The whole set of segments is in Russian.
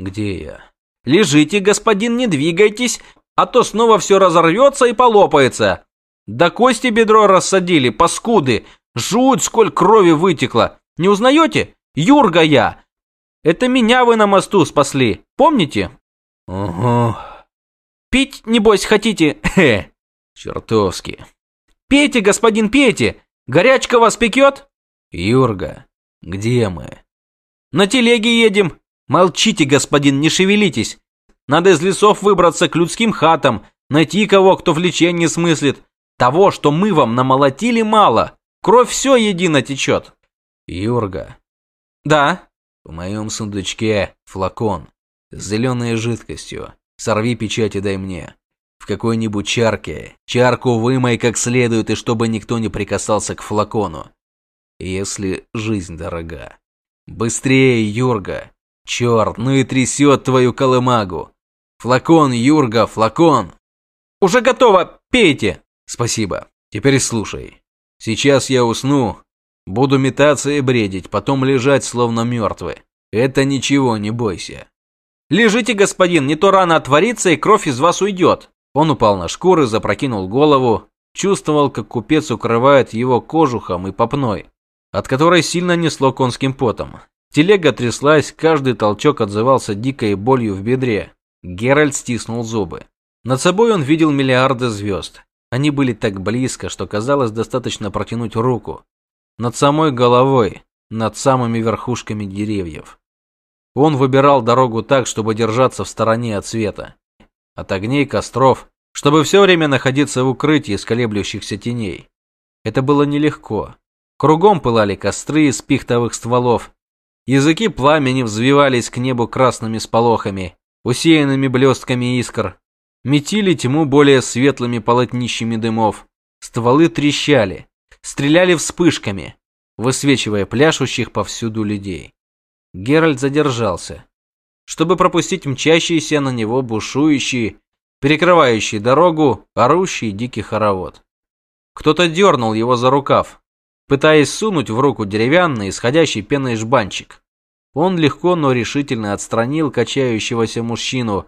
Где я? Лежите, господин, не двигайтесь, а то снова все разорвется и полопается. Да кости бедро рассадили, паскуды. Жуть, сколь крови вытекло. Не узнаете? Юрга я. Это меня вы на мосту спасли, помните? Угу. Пить, небось, хотите? Хе. Чертовски. Пейте, господин, пейте. Горячка вас пекет? Юрга, где мы? На телеге едем. Молчите, господин, не шевелитесь. Надо из лесов выбраться к людским хатам, найти кого, кто в лечении смыслит. Того, что мы вам намолотили, мало. Кровь все едино течет. Юрга. Да. В моем сундучке флакон с зеленой жидкостью. Сорви печать и дай мне. В какой-нибудь чарке. Чарку вымой как следует, и чтобы никто не прикасался к флакону. Если жизнь дорога. Быстрее, Юрга. Черт, ну и трясет твою колымагу. Флакон, Юрга, флакон. Уже готово, пейте. Спасибо. Теперь слушай. Сейчас я усну, буду метаться и бредить, потом лежать словно мертвый. Это ничего, не бойся. Лежите, господин, не то рана отворится и кровь из вас уйдет. Он упал на шкуры, запрокинул голову, чувствовал, как купец укрывает его кожухом и попной, от которой сильно несло конским потом. Телега тряслась, каждый толчок отзывался дикой болью в бедре. Геральт стиснул зубы. Над собой он видел миллиарды звезд. Они были так близко, что казалось достаточно протянуть руку. Над самой головой, над самыми верхушками деревьев. Он выбирал дорогу так, чтобы держаться в стороне от света, от огней костров, чтобы все время находиться в укрытии из колеблющихся теней. Это было нелегко. Кругом пылали костры из пихтовых стволов. Языки пламени взвивались к небу красными сполохами, усеянными блестками искр. Метили тьму более светлыми полотнищами дымов. Стволы трещали, стреляли вспышками, высвечивая пляшущих повсюду людей. Геральт задержался, чтобы пропустить мчащийся на него бушующий, перекрывающий дорогу, орущий дикий хоровод. Кто-то дернул его за рукав, пытаясь сунуть в руку деревянный, исходящий пеной жбанчик. Он легко, но решительно отстранил качающегося мужчину,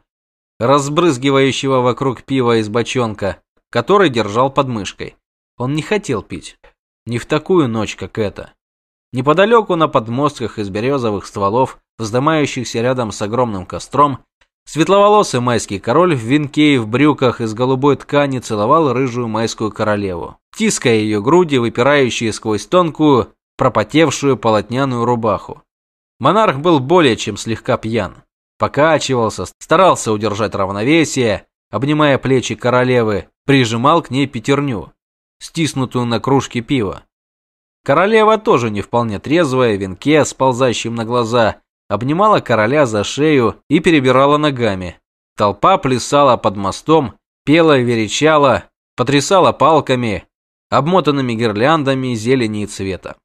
разбрызгивающего вокруг пива из бочонка, который держал под мышкой. Он не хотел пить. Не в такую ночь, как эта. Неподалеку на подмостках из березовых стволов, вздымающихся рядом с огромным костром, светловолосый майский король в венке и в брюках из голубой ткани целовал рыжую майскую королеву, тиская ее груди, выпирающие сквозь тонкую, пропотевшую полотняную рубаху. Монарх был более чем слегка пьян. Покачивался, старался удержать равновесие, обнимая плечи королевы, прижимал к ней пятерню, стиснутую на кружке пива. Королева тоже не вполне трезвая, в венке, сползающем на глаза, обнимала короля за шею и перебирала ногами. Толпа плясала под мостом, пела и верещала, потрясала палками, обмотанными гирляндами зелени и цвета.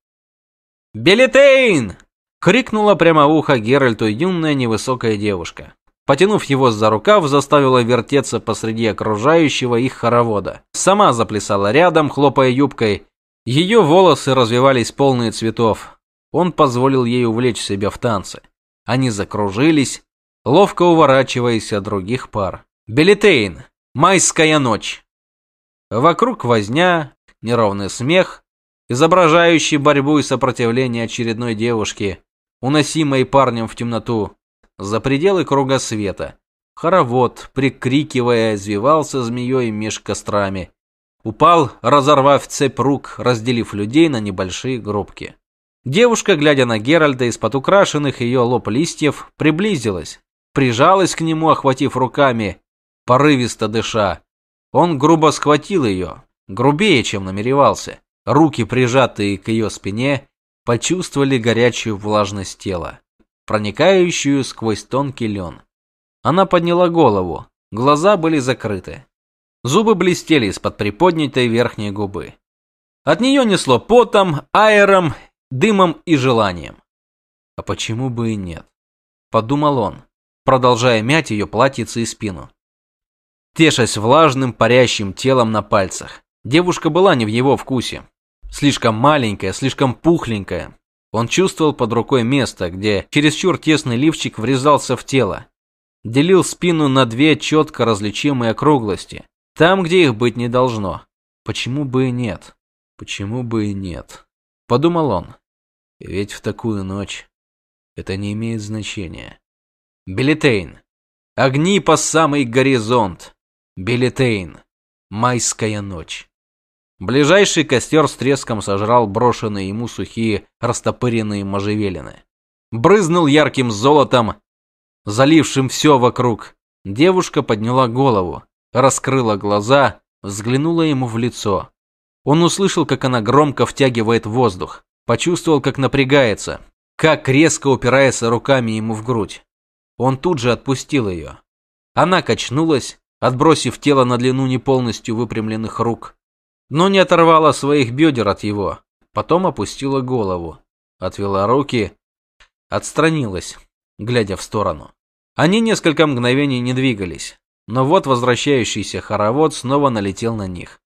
«Белетейн!» — крикнула прямо в ухо Геральту юная невысокая девушка. Потянув его за рукав, заставила вертеться посреди окружающего их хоровода. Сама заплясала рядом, хлопая юбкой, ее волосы развивались полные цветов. Он позволил ей увлечь себя в танце. Они закружились, ловко уворачиваясь от других пар. Белетейн. Майская ночь. Вокруг возня, неровный смех, изображающий борьбу и сопротивление очередной девушки, уносимой парнем в темноту, за пределы круга света. Хоровод, прикрикивая, извивался змеей меж кострами. Упал, разорвав цепь рук, разделив людей на небольшие группки. Девушка, глядя на Геральда из-под украшенных ее лоб листьев, приблизилась, прижалась к нему, охватив руками, порывисто дыша. Он грубо схватил ее, грубее, чем намеревался. Руки, прижатые к ее спине, почувствовали горячую влажность тела, проникающую сквозь тонкий лен. Она подняла голову, глаза были закрыты. Зубы блестели из-под приподнятой верхней губы. От нее несло потом, аэром, дымом и желанием. А почему бы и нет? Подумал он, продолжая мять ее платьице и спину. Тешась влажным, парящим телом на пальцах. Девушка была не в его вкусе. Слишком маленькая, слишком пухленькая. Он чувствовал под рукой место, где чересчур тесный лифчик врезался в тело. Делил спину на две четко различимые округлости, там, где их быть не должно. Почему бы и нет? Почему бы и нет? Подумал он. Ведь в такую ночь это не имеет значения. Билетейн. Огни по самый горизонт. Билетейн. Майская ночь. Ближайший костер с треском сожрал брошенные ему сухие, растопыренные можжевелины. Брызнул ярким золотом, залившим все вокруг. Девушка подняла голову, раскрыла глаза, взглянула ему в лицо. Он услышал, как она громко втягивает воздух, почувствовал, как напрягается, как резко упирается руками ему в грудь. Он тут же отпустил ее. Она качнулась, отбросив тело на длину не полностью выпрямленных рук но не оторвала своих бедер от его. Потом опустила голову, отвела руки, отстранилась, глядя в сторону. Они несколько мгновений не двигались, но вот возвращающийся хоровод снова налетел на них.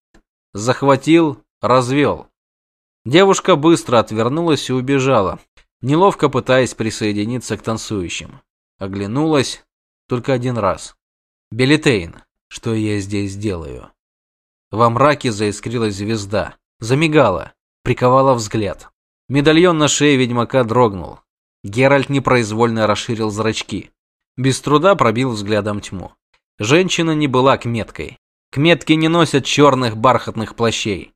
Захватил, развел. Девушка быстро отвернулась и убежала, неловко пытаясь присоединиться к танцующим. Оглянулась только один раз. Белитейн, что я здесь делаю? Во мраке заискрилась звезда, замигала, приковала взгляд. Медальон на шее ведьмака дрогнул. Геральт непроизвольно расширил зрачки. Без труда пробил взглядом тьму. Женщина не была кметкой. Кметки не носят черных бархатных плащей.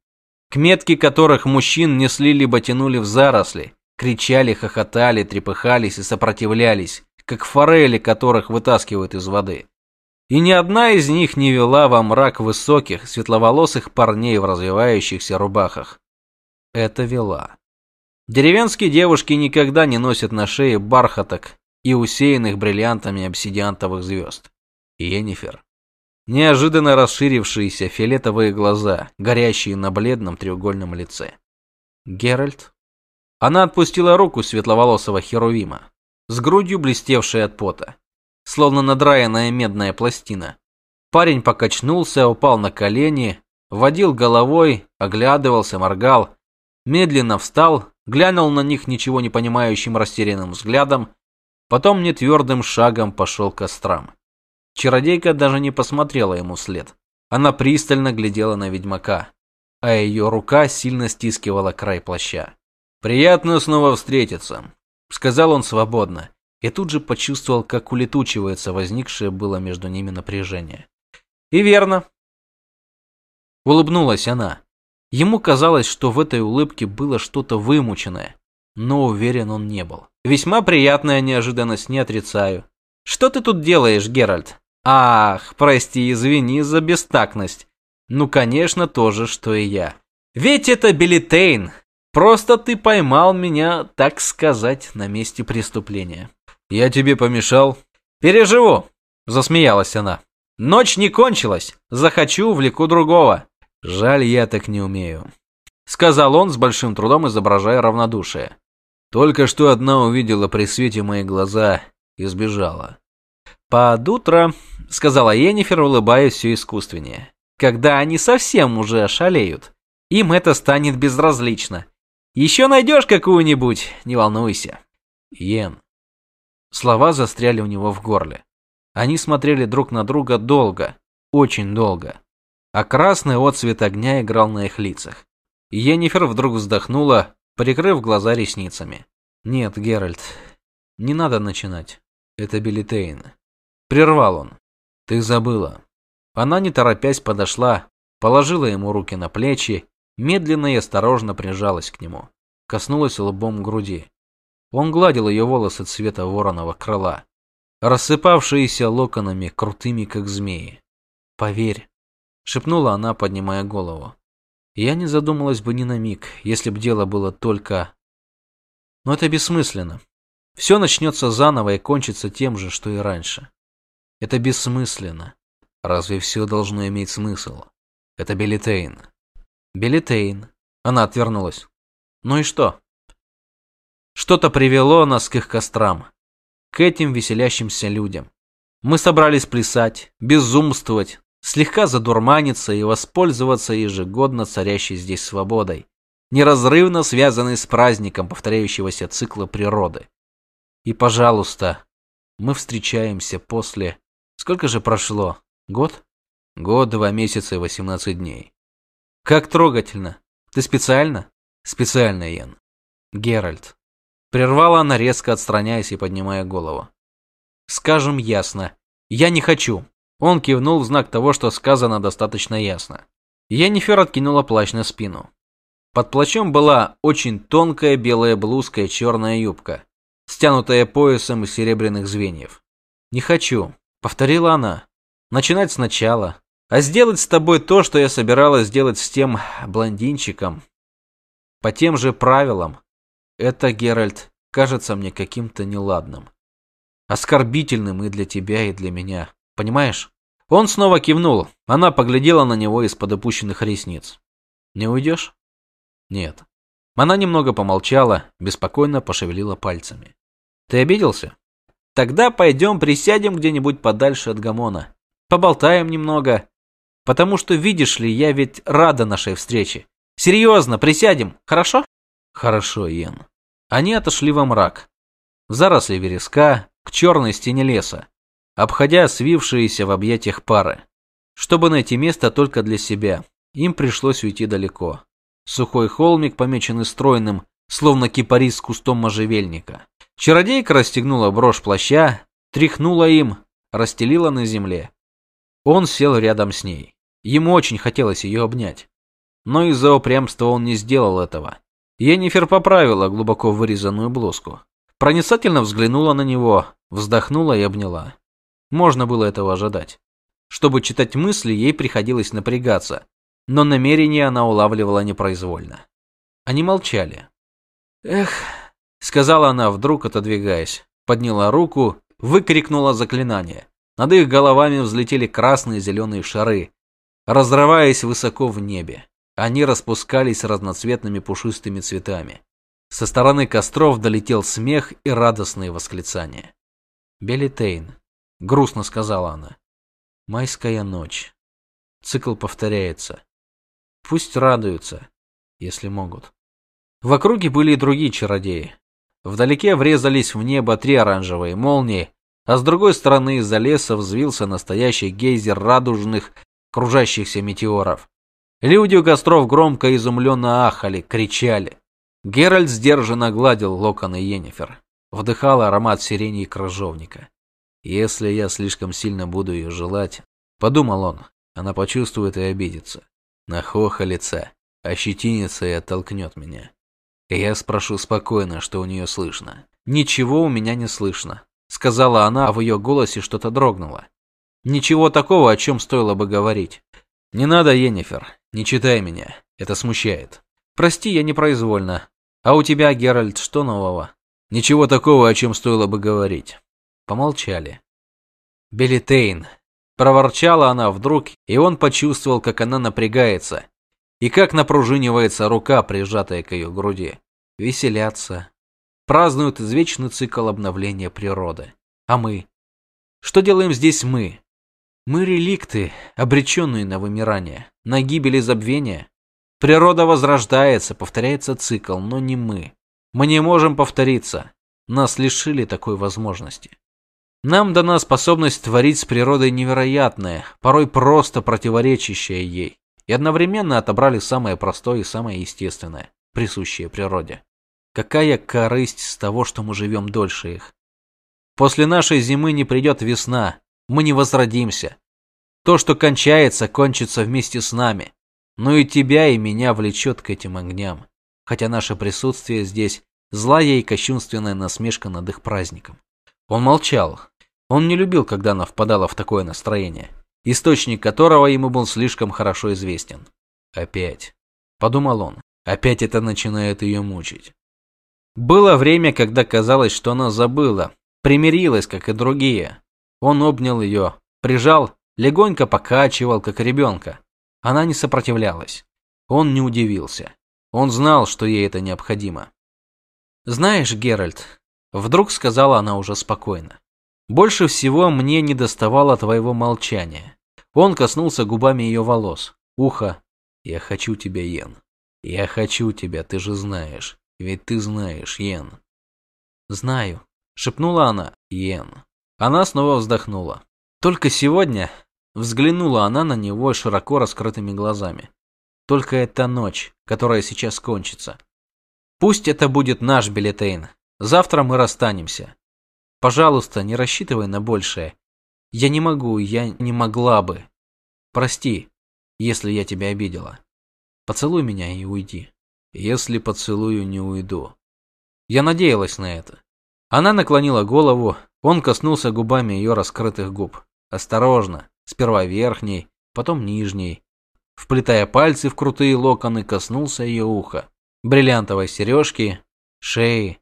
Кметки которых мужчин несли либо тянули в заросли, кричали, хохотали, трепыхались и сопротивлялись, как форели, которых вытаскивают из воды. И ни одна из них не вела во мрак высоких, светловолосых парней в развивающихся рубахах. Это вела. Деревенские девушки никогда не носят на шее бархаток и усеянных бриллиантами обсидиантовых звезд. Йеннифер. Неожиданно расширившиеся фиолетовые глаза, горящие на бледном треугольном лице. Геральт. Она отпустила руку светловолосого Херувима, с грудью блестевшей от пота словно надраенная медная пластина. Парень покачнулся, упал на колени, водил головой, оглядывался, моргал, медленно встал, глянул на них ничего не понимающим растерянным взглядом, потом нетвердым шагом пошел к кострам. Чародейка даже не посмотрела ему вслед. Она пристально глядела на ведьмака, а ее рука сильно стискивала край плаща. «Приятно снова встретиться», — сказал он свободно, и тут же почувствовал, как улетучивается возникшее было между ними напряжение. И верно. Улыбнулась она. Ему казалось, что в этой улыбке было что-то вымученное, но уверен он не был. Весьма приятная неожиданность, не отрицаю. Что ты тут делаешь, Геральт? Ах, прости, извини за бестактность. Ну, конечно, то же, что и я. Ведь это Билетейн. Просто ты поймал меня, так сказать, на месте преступления. Я тебе помешал? Переживу, засмеялась она. Ночь не кончилась. Захочу, влеку другого. Жаль, я так не умею, сказал он с большим трудом, изображая равнодушие. Только что одна увидела при свете мои глаза и сбежала. Под утро, сказала Енифер, улыбаясь все искусственнее. Когда они совсем уже ошалеют, им это станет безразлично. Еще найдешь какую-нибудь, не волнуйся. Йен, Слова застряли у него в горле. Они смотрели друг на друга долго, очень долго. А красный отсвет огня играл на их лицах. Йеннифер вдруг вздохнула, прикрыв глаза ресницами. «Нет, Геральт, не надо начинать. Это Билетейн». Прервал он. «Ты забыла». Она, не торопясь, подошла, положила ему руки на плечи, медленно и осторожно прижалась к нему. Коснулась лбом груди. Он гладил ее волосы цвета вороного крыла, рассыпавшиеся локонами, крутыми как змеи. «Поверь», — шепнула она, поднимая голову. «Я не задумалась бы ни на миг, если б дело было только...» Но это бессмысленно. Все начнется заново и кончится тем же, что и раньше. Это бессмысленно. Разве все должно иметь смысл? Это Белитейн. Белитейн. Она отвернулась. Ну и что? Что-то привело нас к их кострам, к этим веселящимся людям. Мы собрались плясать, безумствовать, слегка задурманиться и воспользоваться ежегодно царящей здесь свободой. неразрывно связанный с праздником повторяющегося цикла природы. И, пожалуйста, мы встречаемся после... Сколько же прошло? Год? Год, два месяца и восемнадцать дней. Как трогательно. Ты специально? Специально, Ян. Геральт. Прервала она, резко отстраняясь и поднимая голову. Скажем ясно. Я не хочу. Он кивнул в знак того, что сказано достаточно ясно. Енифер откинула плащ на спину. Под плащом была очень тонкая белая блузка и черная юбка, стянутая поясом из серебряных звеньев. «Не хочу», — повторила она. «Начинать сначала. А сделать с тобой то, что я собиралась сделать с тем блондинчиком. По тем же правилам. Это, Геральт, кажется мне каким-то неладным. Оскорбительным и для тебя, и для меня. Понимаешь?» Он снова кивнул. Она поглядела на него из-под опущенных ресниц. «Не уйдешь?» Нет. Она немного помолчала, беспокойно пошевелила пальцами. Ты обиделся? Тогда пойдем присядем где-нибудь подальше от Гамона. Поболтаем немного. Потому что, видишь ли, я ведь рада нашей встрече. Серьезно, присядем, хорошо? Хорошо, Йен. Они отошли во мрак. В заросли вереска, к черной стене леса, обходя свившиеся в объятиях пары. Чтобы найти место только для себя, им пришлось уйти далеко. Сухой холмик, помеченный стройным, словно кипарис с кустом можжевельника. Чародейка расстегнула брошь плаща, тряхнула им, расстелила на земле. Он сел рядом с ней. Ему очень хотелось ее обнять. Но из-за упрямства он не сделал этого. Енифер поправила глубоко вырезанную блузку. Проницательно взглянула на него, вздохнула и обняла. Можно было этого ожидать. Чтобы читать мысли, ей приходилось напрягаться, но намерение она улавливала непроизвольно. Они молчали. «Эх», — сказала она вдруг, отодвигаясь, подняла руку, выкрикнула заклинание. Над их головами взлетели красные зеленые шары, разрываясь высоко в небе. Они распускались разноцветными пушистыми цветами. Со стороны костров долетел смех и радостные восклицания. «Белитейн», — грустно сказала она. «Майская ночь. Цикл повторяется. Пусть радуются, если могут. В округе были и другие чародеи. Вдалеке врезались в небо три оранжевые молнии, а с другой стороны из-за леса взвился настоящий гейзер радужных, кружащихся метеоров. Люди у костров громко и изумленно ахали, кричали. Геральт сдержанно гладил локоны Йеннифер. Вдыхал аромат сирени и крыжовника. «Если я слишком сильно буду ее желать», — подумал он, — она почувствует и обидится нахохолится, ощетинится и оттолкнет меня. Я спрошу спокойно, что у нее слышно. «Ничего у меня не слышно», — сказала она, а в ее голосе что-то дрогнуло. «Ничего такого, о чем стоило бы говорить. Не надо, Енифер, не читай меня, это смущает. Прости, я непроизвольно. А у тебя, Геральт, что нового?» «Ничего такого, о чем стоило бы говорить». Помолчали. «Белитейн», Проворчала она вдруг, и он почувствовал, как она напрягается, и как напружинивается рука, прижатая к ее груди. Веселятся. Празднуют извечный цикл обновления природы. А мы? Что делаем здесь мы? Мы реликты, обреченные на вымирание, на гибель и забвение. Природа возрождается, повторяется цикл, но не мы. Мы не можем повториться. Нас лишили такой возможности. Нам дана способность творить с природой невероятное, порой просто противоречащее ей, и одновременно отобрали самое простое и самое естественное, присущее природе. Какая корысть с того, что мы живем дольше их? После нашей зимы не придет весна, мы не возродимся. То, что кончается, кончится вместе с нами. Но и тебя, и меня влечет к этим огням, хотя наше присутствие здесь – злая и кощунственная насмешка над их праздником. Он молчал, он не любил, когда она впадала в такое настроение, источник которого ему был слишком хорошо известен. Опять, подумал он, опять это начинает ее мучить. Было время, когда казалось, что она забыла, примирилась, как и другие. Он обнял ее, прижал, легонько покачивал, как ребенка. Она не сопротивлялась. Он не удивился. Он знал, что ей это необходимо. «Знаешь, Геральт», — вдруг сказала она уже спокойно, больше всего мне не доставало твоего молчания. Он коснулся губами ее волос, уха. Я хочу тебя, Йен. Я хочу тебя, ты же знаешь. Ведь ты знаешь, Йен. Знаю, шепнула она. Йен. Она снова вздохнула. Только сегодня взглянула она на него широко раскрытыми глазами. Только эта ночь, которая сейчас кончится. Пусть это будет наш Билетейн. Завтра мы расстанемся. Пожалуйста, не рассчитывай на большее. Я не могу, я не могла бы. Прости, если я тебя обидела. Поцелуй меня и уйди. Если поцелую, не уйду. Я надеялась на это. Она наклонила голову, он коснулся губами ее раскрытых губ. Осторожно, сперва верхней, потом нижней. Вплетая пальцы в крутые локоны, коснулся ее уха, бриллиантовой сережки, шеи.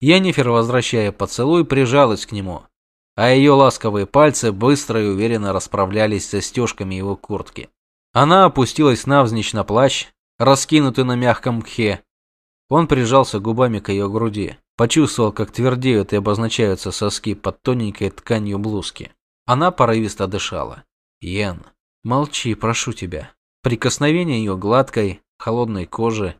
Йеннифер, возвращая поцелуй, прижалась к нему, а ее ласковые пальцы быстро и уверенно расправлялись с застежками его куртки. Она опустилась навзничь на плащ, раскинутый на мягком мхе. Он прижался губами к ее груди, почувствовал, как твердеют и обозначаются соски под тоненькой тканью блузки. Она порывисто дышала. «Йен, молчи, прошу тебя». Прикосновение ее гладкой, холодной кожи,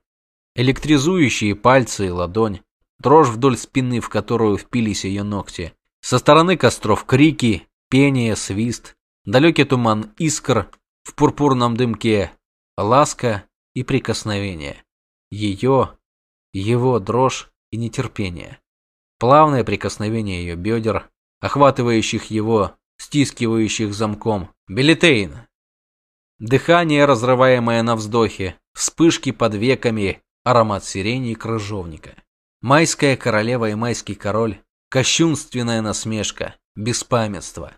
электризующие пальцы и ладонь, дрожь вдоль спины, в которую впились ее ногти. Со стороны костров крики, пение, свист, далекий туман искр в пурпурном дымке, ласка и прикосновение. Ее, его дрожь и нетерпение. Плавное прикосновение ее бедер, охватывающих его, стискивающих замком. Билетейн. Дыхание, разрываемое на вздохе, вспышки под веками, аромат сирени и крыжовника. Майская королева и майский король, кощунственная насмешка, беспамятство.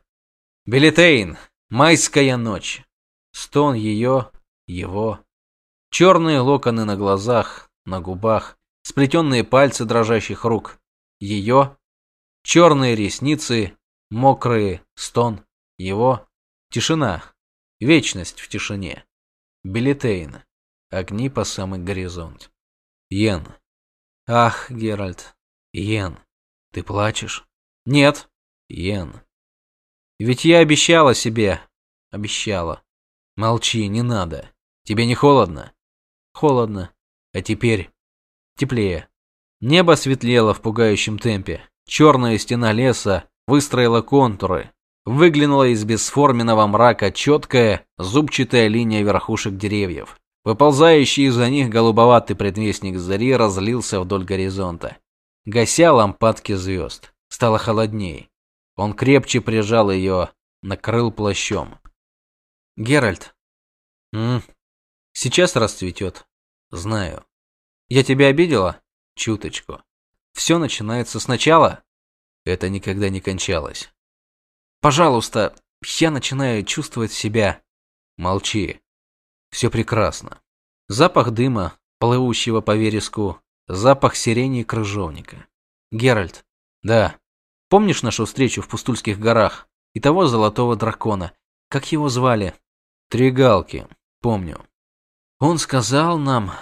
Билетейн, майская ночь. Стон ее, его. Черные локоны на глазах, на губах, сплетенные пальцы дрожащих рук. Ее. Черные ресницы, мокрые, стон. Его. Тишина. Вечность в тишине. Билетейн. Огни по самый горизонт. Йен. Ах, Геральт. Йен. Ты плачешь? Нет. Йен. Ведь я обещала себе. Обещала. Молчи, не надо. Тебе не холодно? Холодно. А теперь теплее. Небо светлело в пугающем темпе. Черная стена леса выстроила контуры. Выглянула из бесформенного мрака четкая, зубчатая линия верхушек деревьев. Выползающий из-за них голубоватый предвестник зари разлился вдоль горизонта, гася лампадки звезд. Стало холодней. Он крепче прижал ее, накрыл плащом. Геральт. М сейчас расцветет. Знаю. Я тебя обидела? Чуточку. Все начинается сначала? Это никогда не кончалось. Пожалуйста, я начинаю чувствовать себя. Молчи. Все прекрасно. Запах дыма, плывущего по вереску, запах сирени и крыжовника. Геральт. Да. Помнишь нашу встречу в Пустульских горах и того золотого дракона? Как его звали? Три галки. Помню. Он сказал нам...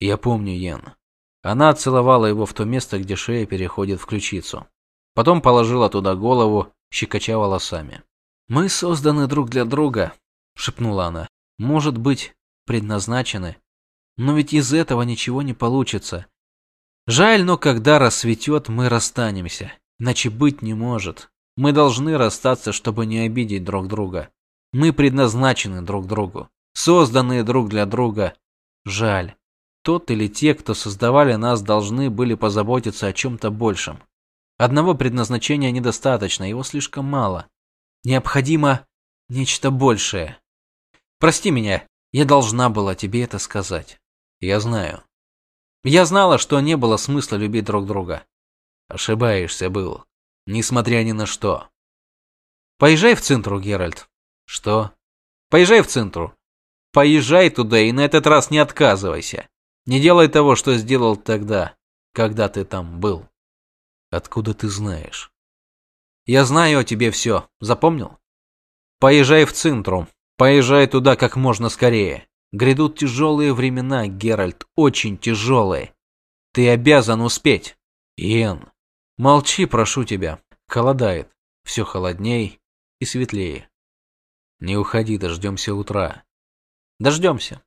Я помню, Йен. Она целовала его в то место, где шея переходит в ключицу. Потом положила туда голову, щекоча волосами. «Мы созданы друг для друга», — шепнула она. «Может быть, предназначены. Но ведь из этого ничего не получится. Жаль, но когда рассветет, мы расстанемся. Иначе быть не может. Мы должны расстаться, чтобы не обидеть друг друга. Мы предназначены друг другу, созданные друг для друга. Жаль. Тот или те, кто создавали нас, должны были позаботиться о чем-то большем. Одного предназначения недостаточно, его слишком мало. Необходимо нечто большее. Прости меня, я должна была тебе это сказать. Я знаю. Я знала, что не было смысла любить друг друга. Ошибаешься, был. Несмотря ни на что. Поезжай в центру, Геральт. Что? Поезжай в центру. Поезжай туда и на этот раз не отказывайся. Не делай того, что сделал тогда, когда ты там был. Откуда ты знаешь? Я знаю о тебе все. Запомнил? Поезжай в центру. Поезжай туда как можно скорее. Грядут тяжелые времена, Геральт, очень тяжелые. Ты обязан успеть. Иэн. Молчи, прошу тебя. Холодает. Все холодней и светлее. Не уходи, дождемся утра. Дождемся.